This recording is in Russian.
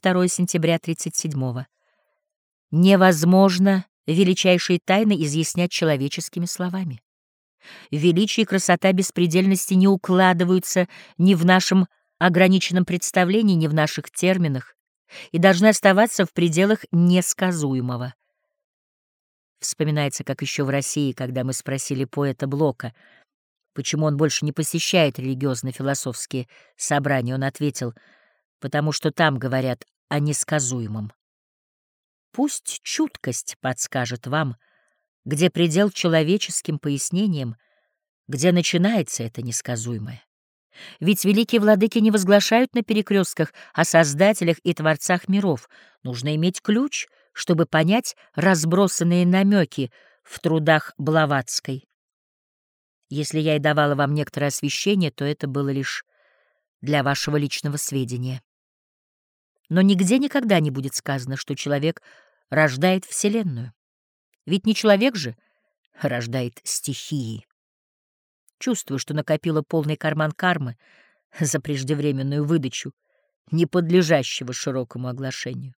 2 сентября 37 -го. Невозможно величайшие тайны изъяснять человеческими словами. Величие и красота беспредельности не укладываются ни в нашем ограниченном представлении, ни в наших терминах и должны оставаться в пределах несказуемого. Вспоминается, как еще в России, когда мы спросили поэта Блока, почему он больше не посещает религиозно-философские собрания, он ответил, потому что там говорят о несказуемом. Пусть чуткость подскажет вам, где предел человеческим пояснениям, где начинается это несказуемое. Ведь великие владыки не возглашают на перекрестках о создателях и творцах миров. Нужно иметь ключ, чтобы понять разбросанные намеки в трудах Блаватской. Если я и давала вам некоторое освещение, то это было лишь для вашего личного сведения. Но нигде никогда не будет сказано, что человек рождает Вселенную. Ведь не человек же рождает стихии. Чувствую, что накопила полный карман кармы за преждевременную выдачу, не подлежащего широкому оглашению.